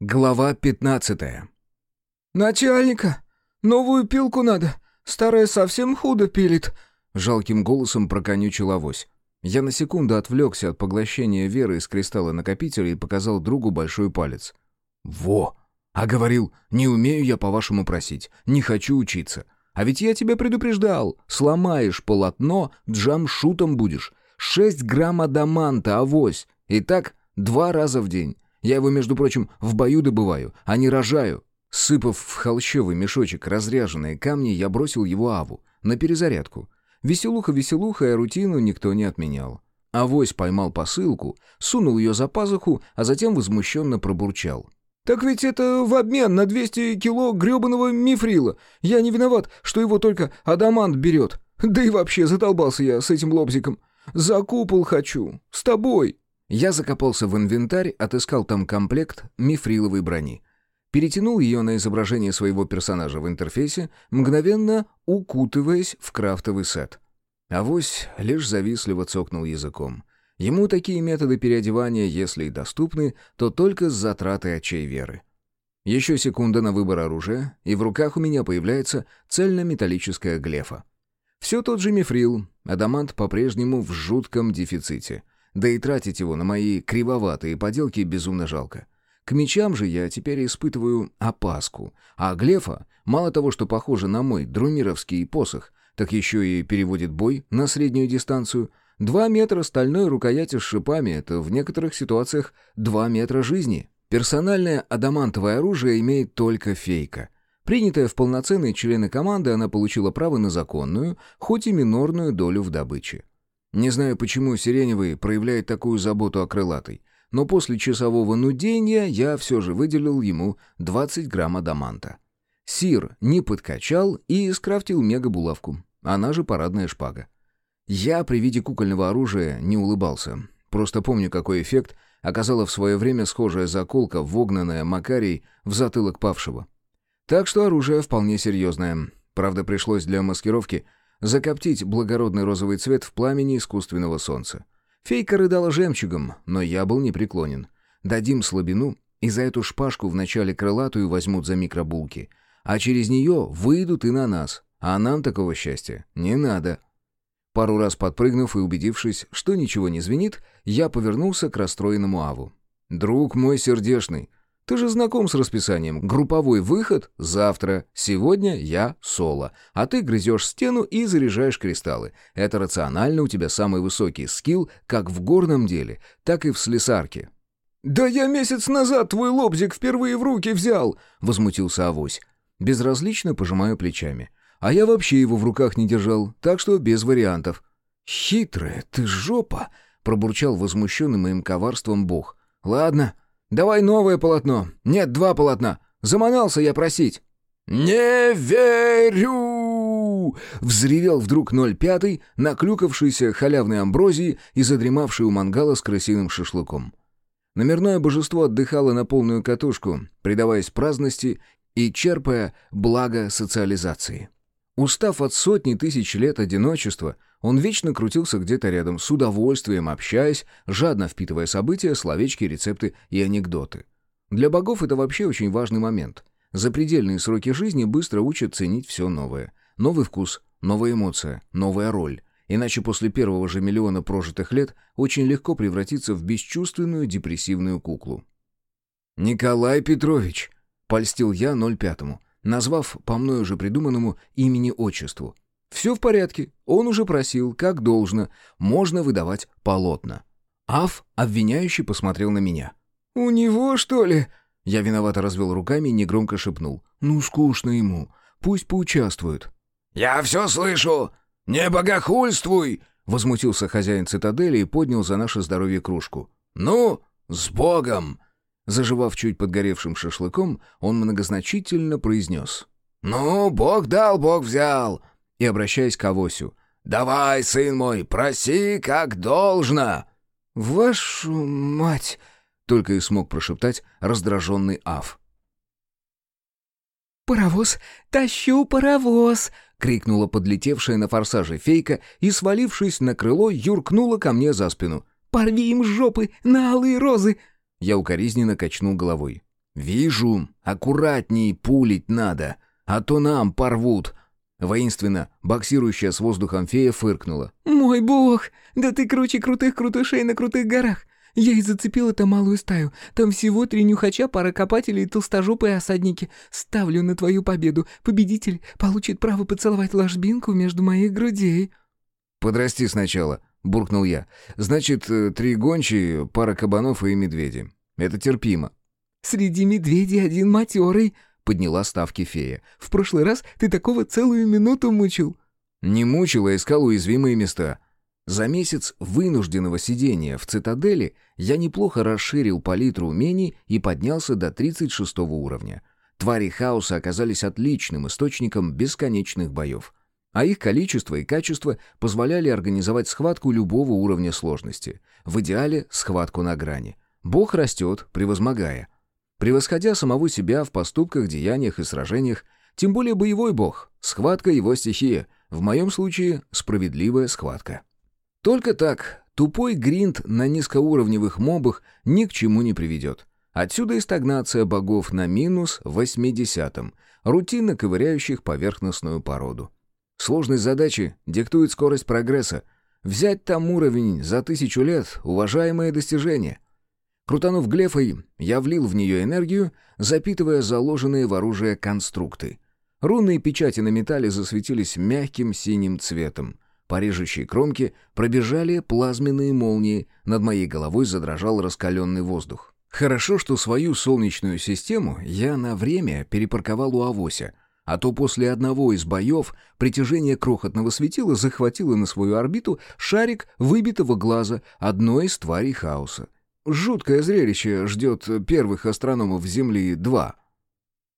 Глава 15 «Начальника! Новую пилку надо! Старая совсем худо пилит!» Жалким голосом проконючил авось. Я на секунду отвлекся от поглощения веры из кристалла накопителя и показал другу большой палец. «Во! А говорил, не умею я по-вашему просить, не хочу учиться. А ведь я тебя предупреждал, сломаешь полотно, джамшутом будешь. Шесть грамм адаманта, авось. И так два раза в день. Я его, между прочим, в бою добываю, а не рожаю». Сыпав в холщовый мешочек разряженные камни, я бросил его Аву на перезарядку. Веселуха-веселуха, а рутину никто не отменял. Авось поймал посылку, сунул ее за пазуху, а затем возмущенно пробурчал. «Так ведь это в обмен на 200 кило гребаного мифрила. Я не виноват, что его только адамант берет. Да и вообще задолбался я с этим лобзиком. За купол хочу. С тобой». Я закопался в инвентарь, отыскал там комплект мифриловой брони. Перетянул ее на изображение своего персонажа в интерфейсе, мгновенно укутываясь в крафтовый сет. Авось лишь завистливо цокнул языком. Ему такие методы переодевания, если и доступны, то только с затратой очей веры. Еще секунда на выбор оружия, и в руках у меня появляется цельнометаллическая глефа. Все тот же мифрил, адамант по-прежнему в жутком дефиците — да и тратить его на мои кривоватые поделки безумно жалко. К мечам же я теперь испытываю опаску, а Глефа, мало того, что похоже на мой друмировский посох, так еще и переводит бой на среднюю дистанцию. Два метра стальной рукояти с шипами — это в некоторых ситуациях два метра жизни. Персональное адамантовое оружие имеет только фейка. Принятая в полноценные члены команды, она получила право на законную, хоть и минорную долю в добыче. Не знаю, почему Сиреневый проявляет такую заботу о крылатой, но после часового нудения я все же выделил ему 20 грамм адаманта. Сир не подкачал и скрафтил мега-булавку, она же парадная шпага. Я при виде кукольного оружия не улыбался. Просто помню, какой эффект оказала в свое время схожая заколка, вогнанная Макарий в затылок павшего. Так что оружие вполне серьезное. Правда, пришлось для маскировки — закоптить благородный розовый цвет в пламени искусственного солнца. Фейка рыдала жемчугом, но я был непреклонен. Дадим слабину, и за эту шпажку вначале крылатую возьмут за микробулки, а через нее выйдут и на нас, а нам такого счастья не надо. Пару раз подпрыгнув и убедившись, что ничего не звенит, я повернулся к расстроенному Аву. «Друг мой сердешный, ты же знаком с расписанием. Групповой выход завтра. Сегодня я соло. А ты грызешь стену и заряжаешь кристаллы. Это рационально, у тебя самый высокий скилл как в горном деле, так и в слесарке». «Да я месяц назад твой лобзик впервые в руки взял!» — возмутился Авось. Безразлично пожимаю плечами. А я вообще его в руках не держал, так что без вариантов. «Хитрая ты жопа!» — пробурчал возмущенный моим коварством бог. «Ладно, Давай новое полотно. Нет, два полотна. Заманался я просить». «Не верю!» — взревел вдруг 05-й, наклюкавшийся халявной амброзии и задремавший у мангала с крысиным шашлыком. Номерное божество отдыхало на полную катушку, предаваясь праздности и черпая благо социализации. Устав от сотни тысяч лет одиночества, он вечно крутился где-то рядом, с удовольствием общаясь, жадно впитывая события, словечки, рецепты и анекдоты. Для богов это вообще очень важный момент. Запредельные сроки жизни быстро учат ценить все новое. Новый вкус, новая эмоция, новая роль. Иначе после первого же миллиона прожитых лет очень легко превратиться в бесчувственную депрессивную куклу. «Николай Петрович!» — польстил я 05-му назвав по мной уже придуманному имени-отчеству. «Все в порядке, он уже просил, как должно, можно выдавать полотна». Аф обвиняющий посмотрел на меня. «У него, что ли?» Я виновато развел руками и негромко шепнул. «Ну, скучно ему. Пусть поучаствует». «Я все слышу! Не богохульствуй!» Возмутился хозяин цитадели и поднял за наше здоровье кружку. «Ну, с Богом!» Заживав чуть подгоревшим шашлыком, он многозначительно произнес. «Ну, Бог дал, Бог взял!» И, обращаясь к Авосю. «Давай, сын мой, проси, как должно!» «Вашу мать!» — только и смог прошептать раздраженный Ав. «Паровоз! Тащу паровоз!» — крикнула подлетевшая на форсаже фейка и, свалившись на крыло, юркнула ко мне за спину. «Порви им жопы на алые розы!» Я укоризненно качнул головой. «Вижу, аккуратней пулить надо, а то нам порвут». Воинственно, боксирующая с воздухом фея фыркнула. «Мой бог! Да ты круче крутых крутышей на крутых горах! Я и зацепил эту малую стаю. Там всего три нюхача, пара копателей и толстожопые осадники. Ставлю на твою победу. Победитель получит право поцеловать ложбинку между моих грудей». «Подрасти сначала», — буркнул я. «Значит, э, три гончие, пара кабанов и медведи. Это терпимо». «Среди медведей один матерый», — подняла ставки фея. «В прошлый раз ты такого целую минуту мучил». «Не мучил, а искал уязвимые места». За месяц вынужденного сидения в цитадели я неплохо расширил палитру умений и поднялся до 36 уровня. Твари хаоса оказались отличным источником бесконечных боев. А их количество и качество позволяли организовать схватку любого уровня сложности. В идеале схватку на грани. Бог растет, превозмогая. Превосходя самого себя в поступках, деяниях и сражениях, тем более боевой бог, схватка его стихия, в моем случае справедливая схватка. Только так тупой гринд на низкоуровневых мобах ни к чему не приведет. Отсюда и стагнация богов на минус 80-м, рутинно ковыряющих поверхностную породу. Сложность задачи диктует скорость прогресса. Взять там уровень за тысячу лет — уважаемое достижение. Крутанув глефой, я влил в нее энергию, запитывая заложенные в оружие конструкты. Рунные печати на металле засветились мягким синим цветом — по режущей кромке пробежали плазменные молнии, над моей головой задрожал раскаленный воздух. Хорошо, что свою солнечную систему я на время перепарковал у Авося, а то после одного из боев притяжение крохотного светила захватило на свою орбиту шарик выбитого глаза одной из тварей хаоса. Жуткое зрелище ждет первых астрономов Земли-2.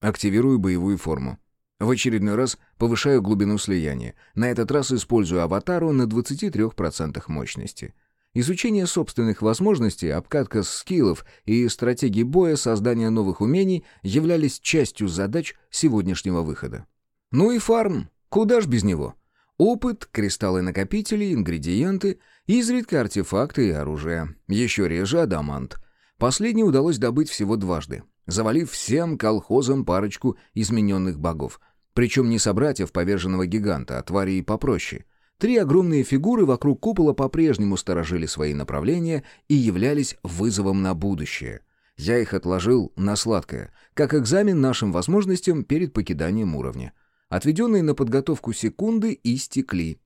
Активирую боевую форму. В очередной раз повышаю глубину слияния. На этот раз использую аватару на 23% мощности. Изучение собственных возможностей, обкатка скиллов и стратегии боя, создание новых умений являлись частью задач сегодняшнего выхода. Ну и фарм. Куда ж без него? Опыт, кристаллы-накопители, ингредиенты, изредка артефакты и оружие. Еще реже адамант. Последний удалось добыть всего дважды, завалив всем колхозам парочку измененных богов — причем не собратьев поверженного гиганта, а тварей попроще. Три огромные фигуры вокруг купола по-прежнему сторожили свои направления и являлись вызовом на будущее. Я их отложил на сладкое, как экзамен нашим возможностям перед покиданием уровня. Отведенные на подготовку секунды истекли.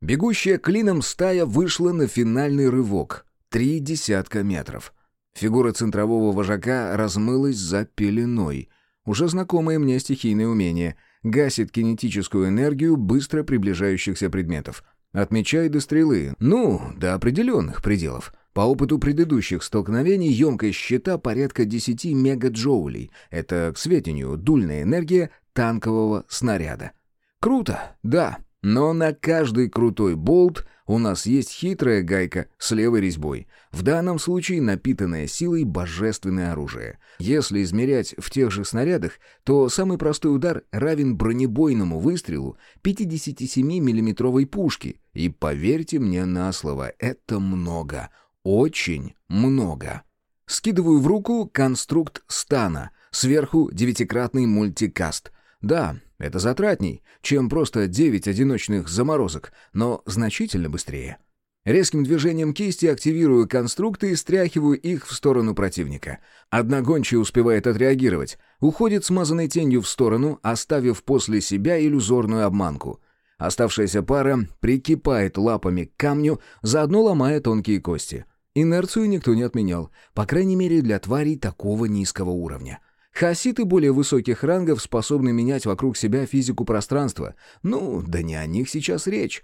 Бегущая клином стая вышла на финальный рывок. Три десятка метров. Фигура центрового вожака размылась за пеленой. Уже знакомое мне стихийное умение — гасит кинетическую энергию быстро приближающихся предметов. Отмечает до стрелы, ну, до определенных пределов. По опыту предыдущих столкновений емкость щита порядка 10 мегаджоулей. Это, к сведению, дульная энергия танкового снаряда. Круто, да, но на каждый крутой болт у нас есть хитрая гайка с левой резьбой. В данном случае напитанное силой божественное оружие. Если измерять в тех же снарядах, то самый простой удар равен бронебойному выстрелу 57 миллиметровой пушки. И поверьте мне на слово, это много. Очень много. Скидываю в руку конструкт стана. Сверху девятикратный мультикаст. Да, это затратней, чем просто девять одиночных заморозок, но значительно быстрее. Резким движением кисти активирую конструкты и стряхиваю их в сторону противника. Одна гончая успевает отреагировать, уходит смазанной тенью в сторону, оставив после себя иллюзорную обманку. Оставшаяся пара прикипает лапами к камню, заодно ломая тонкие кости. Инерцию никто не отменял, по крайней мере для тварей такого низкого уровня. Хаоситы более высоких рангов способны менять вокруг себя физику пространства. Ну, да не о них сейчас речь.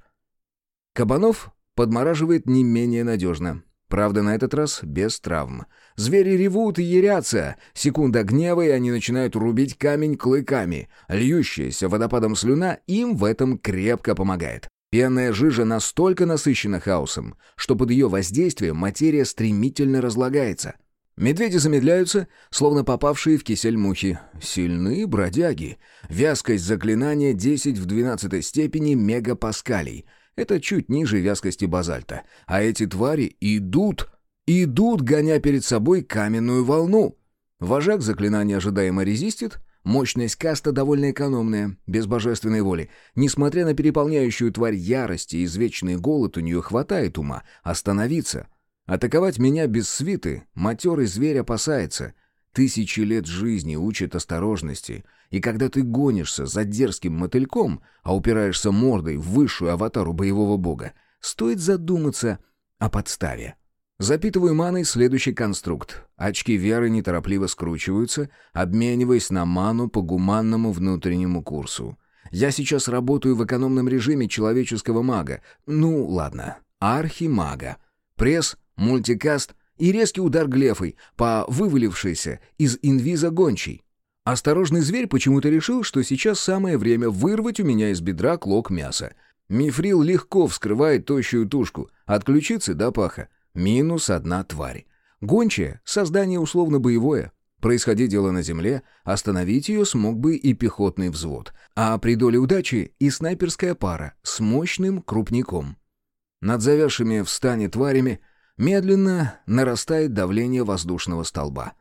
Кабанов подмораживает не менее надежно. Правда, на этот раз без травм. Звери ревут и ярятся. Секунда гнева, и они начинают рубить камень клыками. Льющаяся водопадом слюна им в этом крепко помогает. Пенная жижа настолько насыщена хаосом, что под ее воздействием материя стремительно разлагается. Медведи замедляются, словно попавшие в кисель мухи. Сильные бродяги. Вязкость заклинания 10 в 12 степени мегапаскалей. Это чуть ниже вязкости базальта. А эти твари идут, идут, гоня перед собой каменную волну. Вожак заклинания ожидаемо резистит, мощность каста довольно экономная, без божественной воли. Несмотря на переполняющую тварь ярости и извечный голод, у нее хватает ума остановиться. Атаковать меня без свиты матерый зверь опасается. Тысячи лет жизни учат осторожности, и когда ты гонишься за дерзким мотыльком, а упираешься мордой в высшую аватару боевого бога, стоит задуматься о подставе. Запитываю маной следующий конструкт. Очки веры неторопливо скручиваются, обмениваясь на ману по гуманному внутреннему курсу. Я сейчас работаю в экономном режиме человеческого мага. Ну, ладно, архимага. Пресс, мультикаст и резкий удар глефой по вывалившейся из инвиза гончей. Осторожный зверь почему-то решил, что сейчас самое время вырвать у меня из бедра клок мяса. Мифрил легко вскрывает тощую тушку, от до паха. Минус одна тварь. Гончая — создание условно-боевое. Происходи дело на земле, остановить ее смог бы и пехотный взвод, а при доле удачи и снайперская пара с мощным крупником. Над завязшими в стане тварями медленно нарастает давление воздушного столба.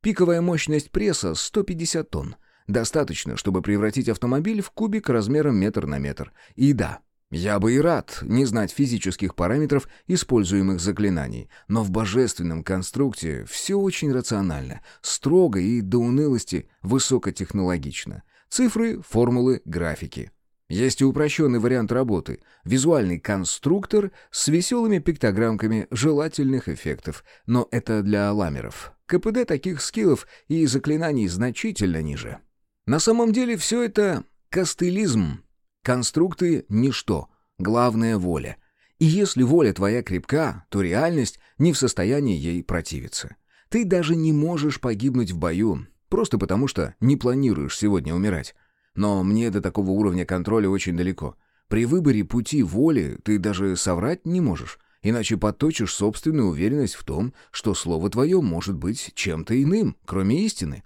Пиковая мощность пресса — 150 тонн. Достаточно, чтобы превратить автомобиль в кубик размером метр на метр. И да, я бы и рад не знать физических параметров используемых заклинаний, но в божественном конструкте все очень рационально, строго и до унылости высокотехнологично. Цифры, формулы, графики. Есть и упрощенный вариант работы — визуальный конструктор с веселыми пиктограммками желательных эффектов, но это для ламеров. КПД таких скиллов и заклинаний значительно ниже. На самом деле все это костылизм, Конструкты — ничто, главное — воля. И если воля твоя крепка, то реальность не в состоянии ей противиться. Ты даже не можешь погибнуть в бою, просто потому что не планируешь сегодня умирать. Но мне до такого уровня контроля очень далеко. При выборе пути воли ты даже соврать не можешь, иначе подточишь собственную уверенность в том, что слово твое может быть чем-то иным, кроме истины.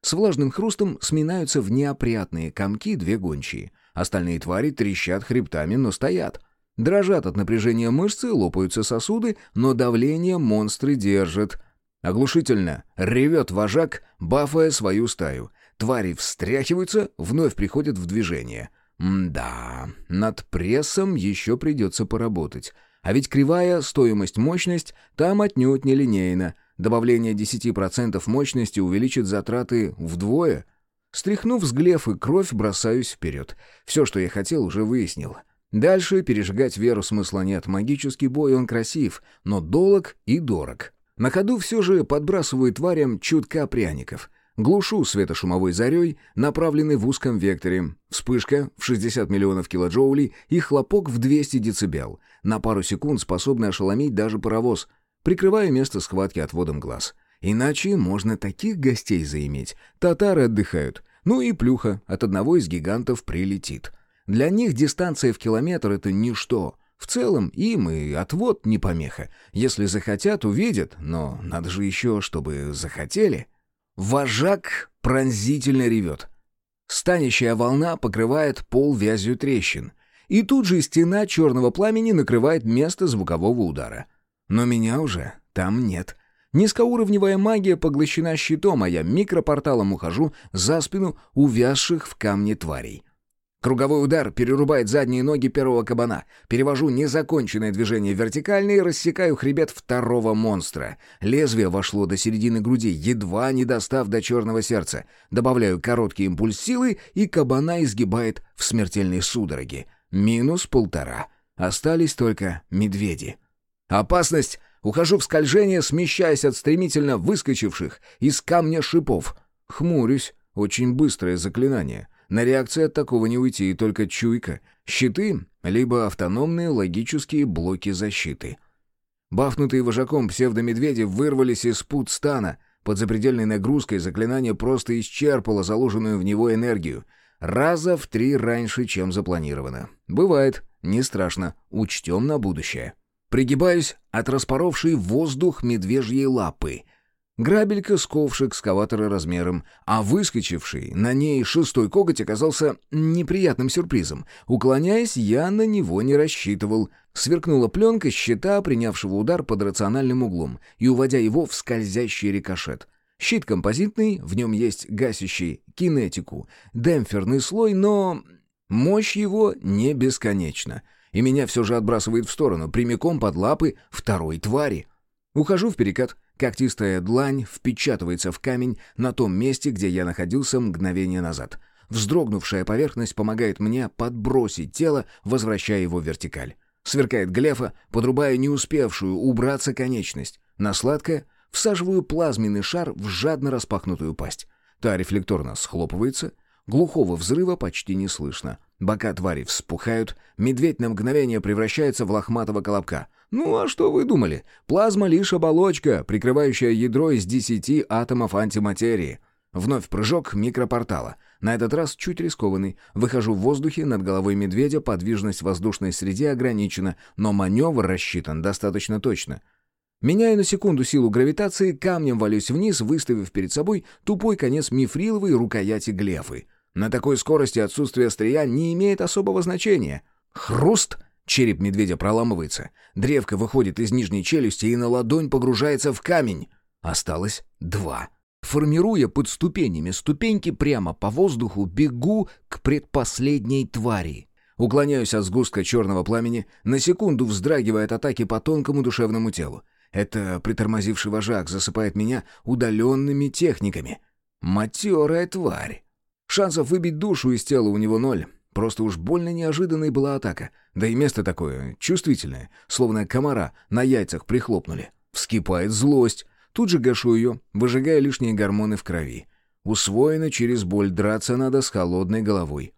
С влажным хрустом сминаются в неопрятные комки две гончие — Остальные твари трещат хребтами, но стоят. Дрожат от напряжения мышцы, лопаются сосуды, но давление монстры держат. Оглушительно ревет вожак, бафая свою стаю. Твари встряхиваются, вновь приходят в движение. да, над прессом еще придется поработать. А ведь кривая стоимость-мощность там отнюдь не линейна. Добавление 10% мощности увеличит затраты вдвое — Стряхнув с глефы кровь, бросаюсь вперед. Все, что я хотел, уже выяснил. Дальше пережигать веру смысла нет. Магический бой, он красив, но долог и дорог. На ходу все же подбрасываю тварям чутка пряников. Глушу светошумовой зарей, направленный в узком векторе. Вспышка в 60 миллионов килоджоулей и хлопок в 200 децибел. На пару секунд способны ошеломить даже паровоз. Прикрываю место схватки отводом глаз. Иначе можно таких гостей заиметь. Татары отдыхают. Ну и плюха от одного из гигантов прилетит. Для них дистанция в километр — это ничто. В целом им и отвод не помеха. Если захотят, увидят, но надо же еще, чтобы захотели. Вожак пронзительно ревет. Станящая волна покрывает пол вязью трещин. И тут же стена черного пламени накрывает место звукового удара. Но меня уже там нет. Низкоуровневая магия поглощена щитом, а я микропорталом ухожу за спину увязших в камне тварей. Круговой удар перерубает задние ноги первого кабана. Перевожу незаконченное движение вертикально и рассекаю хребет второго монстра. Лезвие вошло до середины груди, едва не достав до черного сердца. Добавляю короткий импульс силы, и кабана изгибает в смертельной судороге. Минус полтора. Остались только медведи. «Опасность!» Ухожу в скольжение, смещаясь от стремительно выскочивших из камня шипов. Хмурюсь. Очень быстрое заклинание. На реакции от такого не уйти, и только чуйка. Щиты, либо автономные логические блоки защиты. Бафнутые вожаком псевдомедведи вырвались из пут стана. Под запредельной нагрузкой заклинание просто исчерпало заложенную в него энергию. Раза в три раньше, чем запланировано. Бывает, не страшно, учтем на будущее. Пригибаюсь от распоровшей воздух медвежьей лапы. Грабелька с ковш экскаватора размером, а выскочивший на ней шестой коготь оказался неприятным сюрпризом. Уклоняясь, я на него не рассчитывал. Сверкнула пленка щита, принявшего удар под рациональным углом, и уводя его в скользящий рикошет. Щит композитный, в нем есть гасящий кинетику, демпферный слой, но мощь его не бесконечна. И меня все же отбрасывает в сторону, прямиком под лапы второй твари. Ухожу в перекат, когтистая длань впечатывается в камень на том месте, где я находился мгновение назад. Вздрогнувшая поверхность помогает мне подбросить тело, возвращая его в вертикаль. Сверкает глефа, подрубая не успевшую убраться конечность. На сладкое всаживаю плазменный шар в жадно распахнутую пасть. Та рефлекторно схлопывается, глухого взрыва почти не слышно. Бока твари вспухают, медведь на мгновение превращается в лохматого колобка. Ну а что вы думали? Плазма лишь оболочка, прикрывающая ядро из десяти атомов антиматерии. Вновь прыжок микропортала. На этот раз чуть рискованный. Выхожу в воздухе, над головой медведя подвижность в воздушной среде ограничена, но маневр рассчитан достаточно точно. Меняя на секунду силу гравитации, камнем валюсь вниз, выставив перед собой тупой конец мифриловой рукояти глефы. На такой скорости отсутствие острия не имеет особого значения. Хруст! Череп медведя проламывается. Древко выходит из нижней челюсти и на ладонь погружается в камень. Осталось два. Формируя под ступенями ступеньки прямо по воздуху, бегу к предпоследней твари. Уклоняюсь от сгустка черного пламени, на секунду вздрагивая от атаки по тонкому душевному телу. Это притормозивший вожак засыпает меня удаленными техниками. Матерая тварь. Шансов выбить душу из тела у него ноль. Просто уж больно неожиданной была атака. Да и место такое чувствительное, словно комара на яйцах прихлопнули. Вскипает злость. Тут же гашу ее, выжигая лишние гормоны в крови. Усвоено через боль, драться надо с холодной головой.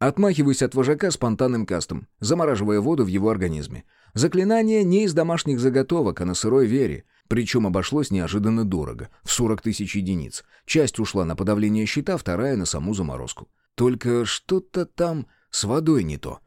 Отмахиваюсь от вожака спонтанным кастом, замораживая воду в его организме. Заклинание не из домашних заготовок, а на сырой вере. Причем обошлось неожиданно дорого, в 40 тысяч единиц. Часть ушла на подавление щита, вторая — на саму заморозку. Только что-то там с водой не то.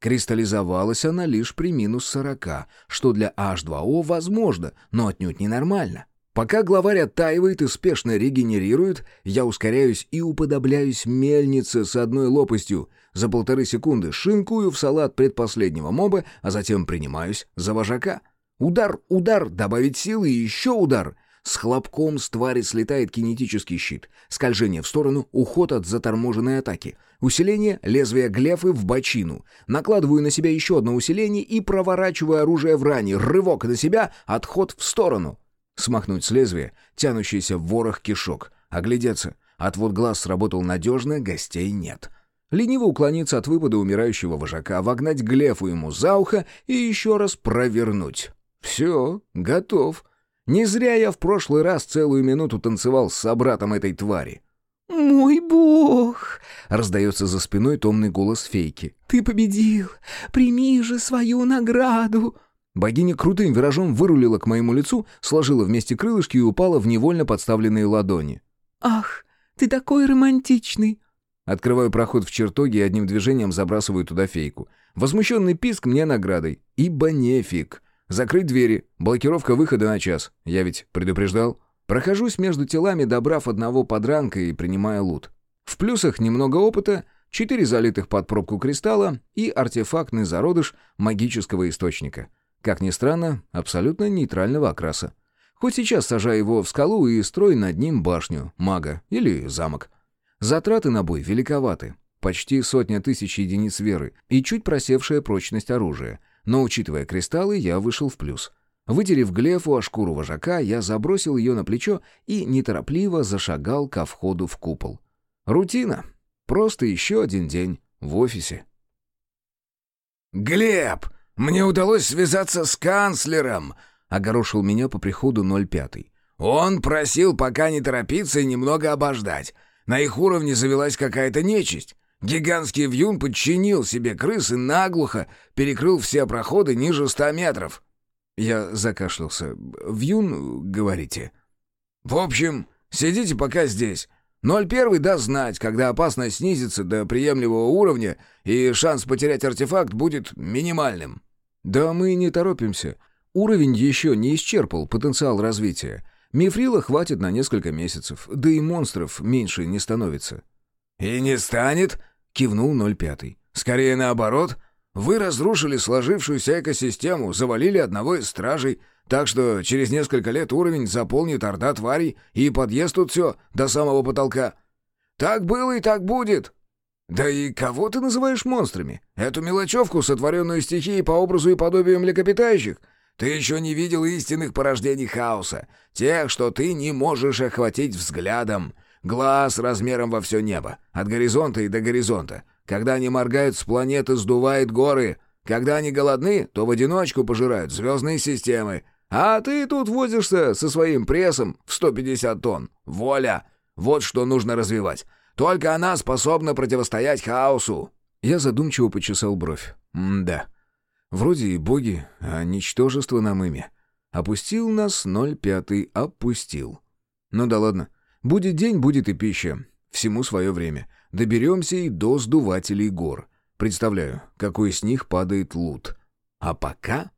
Кристаллизовалась она лишь при минус 40, что для H2O возможно, но отнюдь ненормально. Пока главарь оттаивает и спешно регенерирует, я ускоряюсь и уподобляюсь мельнице с одной лопастью. За полторы секунды шинкую в салат предпоследнего моба, а затем принимаюсь за вожака. Удар, удар, добавить силы и еще удар. С хлопком с твари слетает кинетический щит. Скольжение в сторону, уход от заторможенной атаки. Усиление лезвия глефы в бочину. Накладываю на себя еще одно усиление и проворачиваю оружие в ране. Рывок на себя, отход в сторону. Смахнуть с лезвия, тянущийся в ворох кишок. Оглядеться. Отвод глаз сработал надежно, гостей нет. Лениво уклониться от выпада умирающего вожака, вогнать глефу ему за ухо и еще раз провернуть. Все, готов. Не зря я в прошлый раз целую минуту танцевал с собратом этой твари. «Мой бог!» — раздается за спиной томный голос фейки. «Ты победил! Прими же свою награду!» Богиня крутым виражом вырулила к моему лицу, сложила вместе крылышки и упала в невольно подставленные ладони. «Ах, ты такой романтичный!» Открываю проход в чертоге и одним движением забрасываю туда фейку. Возмущенный писк мне наградой. Ибо нефиг. Закрыть двери, блокировка выхода на час. Я ведь предупреждал. Прохожусь между телами, добрав одного подранка и принимая лут. В плюсах немного опыта, четыре залитых под пробку кристалла и артефактный зародыш магического источника. Как ни странно, абсолютно нейтрального окраса. Хоть сейчас сажаю его в скалу и строй над ним башню, мага или замок. Затраты на бой великоваты. Почти сотня тысяч единиц веры и чуть просевшая прочность оружия. Но, учитывая кристаллы, я вышел в плюс. Вытерев глефу о шкуру вожака, я забросил ее на плечо и неторопливо зашагал ко входу в купол. Рутина. Просто еще один день в офисе. «Глеб!» «Мне удалось связаться с канцлером», — огорошил меня по приходу 05. «Он просил пока не торопиться и немного обождать. На их уровне завелась какая-то нечисть. Гигантский вьюн подчинил себе крыс и наглухо перекрыл все проходы ниже ста метров». Я закашлялся. «Вьюн, говорите?» «В общем, сидите пока здесь. 01 даст знать, когда опасность снизится до приемлемого уровня, и шанс потерять артефакт будет минимальным». «Да мы не торопимся. Уровень еще не исчерпал потенциал развития. Мифрила хватит на несколько месяцев, да и монстров меньше не становится». «И не станет?» — кивнул 05. «Скорее наоборот. Вы разрушили сложившуюся экосистему, завалили одного из стражей. Так что через несколько лет уровень заполнит орда тварей и подъест тут все до самого потолка. Так было и так будет. Да и кого ты называешь монстрами? Эту мелочевку, сотворенную стихией по образу и подобию млекопитающих? Ты еще не видел истинных порождений хаоса, тех, что ты не можешь охватить взглядом. Глаз размером во все небо, от горизонта и до горизонта. Когда они моргают, с планеты сдувает горы. Когда они голодны, то в одиночку пожирают звездные системы. А ты тут возишься со своим прессом в 150 тонн. Воля! Вот что нужно развивать. Только она способна противостоять хаосу». Я задумчиво почесал бровь. «М-да. Вроде и боги, а ничтожество нам ими. Опустил нас ноль пятый, опустил. Ну да ладно. Будет день, будет и пища. Всему свое время. Доберемся и до сдувателей гор. Представляю, какой с них падает лут. А пока...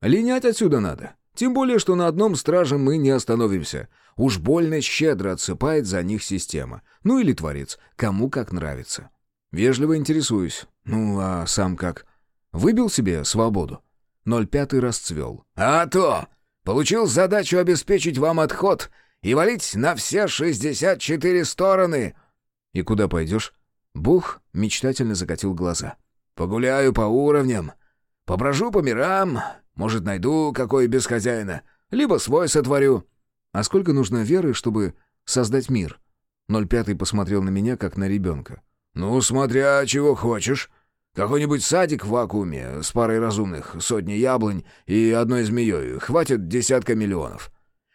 Линять отсюда надо. Тем более, что на одном страже мы не остановимся. Уж больно щедро отсыпает за них система. Ну или творец, кому как нравится. Вежливо интересуюсь. Ну, а сам как? Выбил себе свободу? 05 расцвел. «А то! Получил задачу обеспечить вам отход и валить на все 64 стороны!» «И куда пойдешь?» Бух мечтательно закатил глаза. «Погуляю по уровням, поброжу по мирам, может, найду какой без хозяина, либо свой сотворю». «А сколько нужно веры, чтобы создать мир?» 05 посмотрел на меня, как на ребенка. «Ну, смотря чего хочешь. Какой-нибудь садик в вакууме с парой разумных, сотни яблонь и одной змеей хватит десятка миллионов.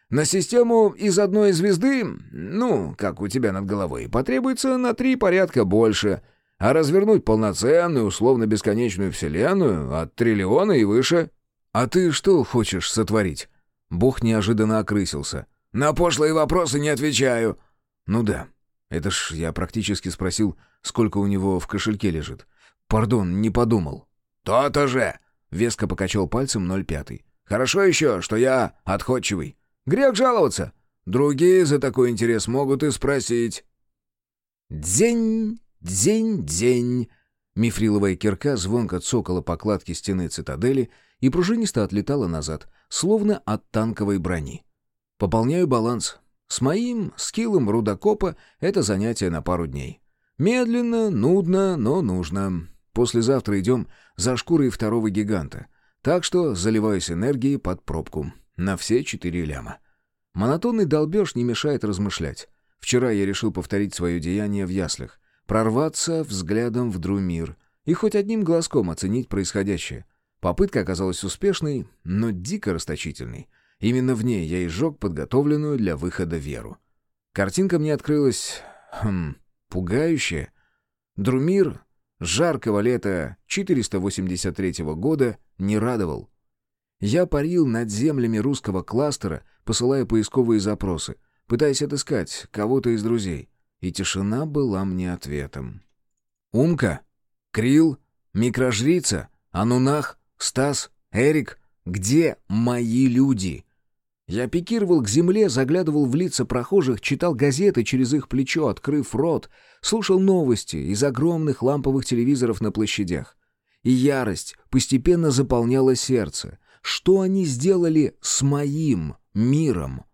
На систему из одной звезды, ну, как у тебя над головой, потребуется на три порядка больше, а развернуть полноценную, условно бесконечную вселенную от триллиона и выше...» «А ты что хочешь сотворить?» Бог неожиданно окрысился. «На пошлые вопросы не отвечаю». «Ну да. Это ж я практически спросил, сколько у него в кошельке лежит. Пардон, не подумал». «То-то же!» — веско покачал пальцем 05. «Хорошо еще, что я отходчивый. Грех жаловаться. Другие за такой интерес могут и спросить». «Дзень, дзень, дзень!» Мифриловая кирка звонко цокала по кладке стены цитадели и пружинисто отлетала назад, словно от танковой брони. Пополняю баланс. С моим скиллом рудокопа это занятие на пару дней. Медленно, нудно, но нужно. Послезавтра идем за шкурой второго гиганта. Так что заливаюсь энергией под пробку. На все четыре ляма. Монотонный долбеж не мешает размышлять. Вчера я решил повторить свое деяние в яслях. Прорваться взглядом в Друмир. И хоть одним глазком оценить происходящее. Попытка оказалась успешной, но дико расточительной. Именно в ней я изжег подготовленную для выхода веру. Картинка мне открылась... Хм, пугающая. Друмир жаркого лета 483 года не радовал. Я парил над землями русского кластера, посылая поисковые запросы, пытаясь отыскать кого-то из друзей, и тишина была мне ответом. Умка? Крил? Микрожрица? Анунах? Стас? Эрик? Где мои люди? Я пикировал к земле, заглядывал в лица прохожих, читал газеты через их плечо, открыв рот, слушал новости из огромных ламповых телевизоров на площадях. И ярость постепенно заполняла сердце. Что они сделали с моим миром?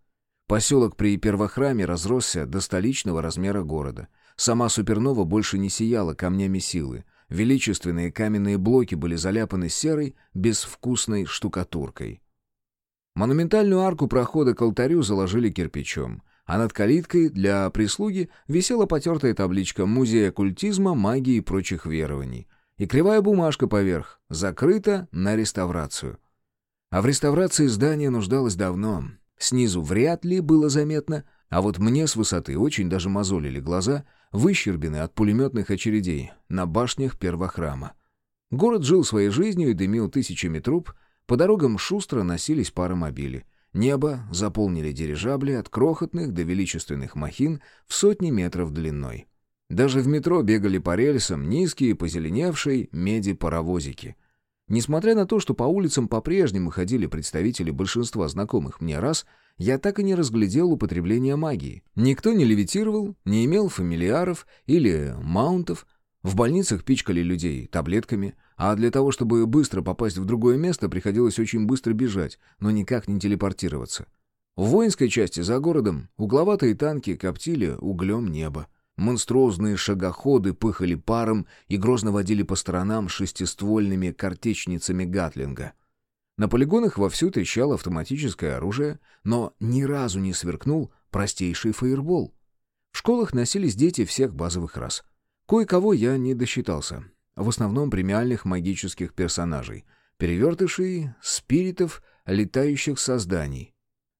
Поселок при Первохраме разросся до столичного размера города. Сама супернова больше не сияла камнями силы. Величественные каменные блоки были заляпаны серой, безвкусной штукатуркой. Монументальную арку прохода к алтарю заложили кирпичом, а над калиткой для прислуги висела потертая табличка «Музей оккультизма, магии и прочих верований» и кривая бумажка поверх «Закрыто на реставрацию». А в реставрации здание нуждалось давно. Снизу вряд ли было заметно, а вот мне с высоты очень даже мозолили глаза, выщербины от пулеметных очередей на башнях первохрама. Город жил своей жизнью и дымил тысячами труб, по дорогам шустро носились паромобили. Небо заполнили дирижабли от крохотных до величественных махин в сотни метров длиной. Даже в метро бегали по рельсам низкие, позеленевшие меди-паровозики. Несмотря на то, что по улицам по-прежнему ходили представители большинства знакомых мне раз, я так и не разглядел употребление магии. Никто не левитировал, не имел фамильяров или маунтов. В больницах пичкали людей таблетками, а для того, чтобы быстро попасть в другое место, приходилось очень быстро бежать, но никак не телепортироваться. В воинской части за городом угловатые танки коптили углем небо. Монструозные шагоходы пыхали паром и грозно водили по сторонам шестиствольными картечницами Гатлинга. На полигонах вовсю трещало автоматическое оружие, но ни разу не сверкнул простейший фаербол. В школах носились дети всех базовых рас. Кое-кого я не досчитался. В основном премиальных магических персонажей. Перевертышей, спиритов, летающих созданий.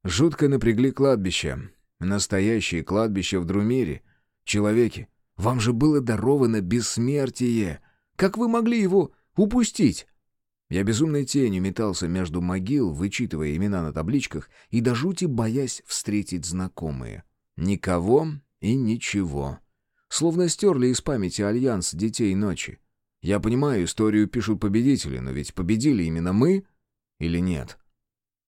Жутко напрягли кладбища. Настоящее кладбище в Друмире. Человеки, вам же было даровано бессмертие. Как вы могли его упустить? Я безумной тенью метался между могил, вычитывая имена на табличках и до жути боясь встретить знакомые. Никого и ничего. Словно стерли из памяти альянс детей ночи. Я понимаю, историю пишут победители, но ведь победили именно мы или нет?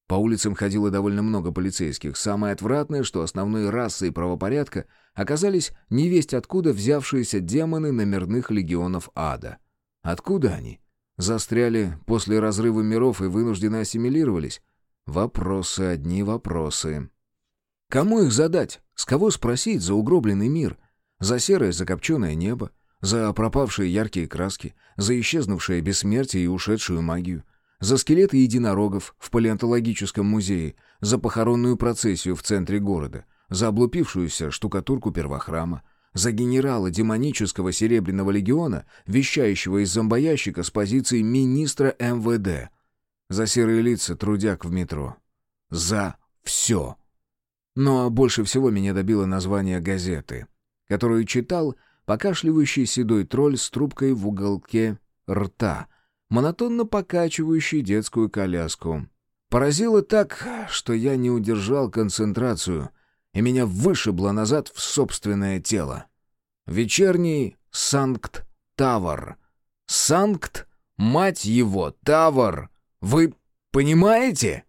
По улицам ходило довольно много полицейских. Самое отвратное, что основной расой правопорядка оказались невесть откуда взявшиеся демоны номерных легионов ада. Откуда они? Застряли после разрыва миров и вынужденно ассимилировались? Вопросы, одни вопросы. Кому их задать? С кого спросить за угробленный мир? За серое закопченное небо? За пропавшие яркие краски? За исчезнувшее бессмертие и ушедшую магию? За скелеты единорогов в палеонтологическом музее, за похоронную процессию в центре города, за облупившуюся штукатурку первохрама, за генерала демонического Серебряного легиона, вещающего из зомбоящика с позиции министра МВД, за серые лица трудяг в метро. За все. Но больше всего меня добило название газеты, которую читал покашливающий седой тролль с трубкой в уголке рта — монотонно покачивающий детскую коляску. Поразило так, что я не удержал концентрацию, и меня вышибло назад в собственное тело. Вечерний Санкт-Тавр. Санкт, мать его, Тавр. Вы понимаете?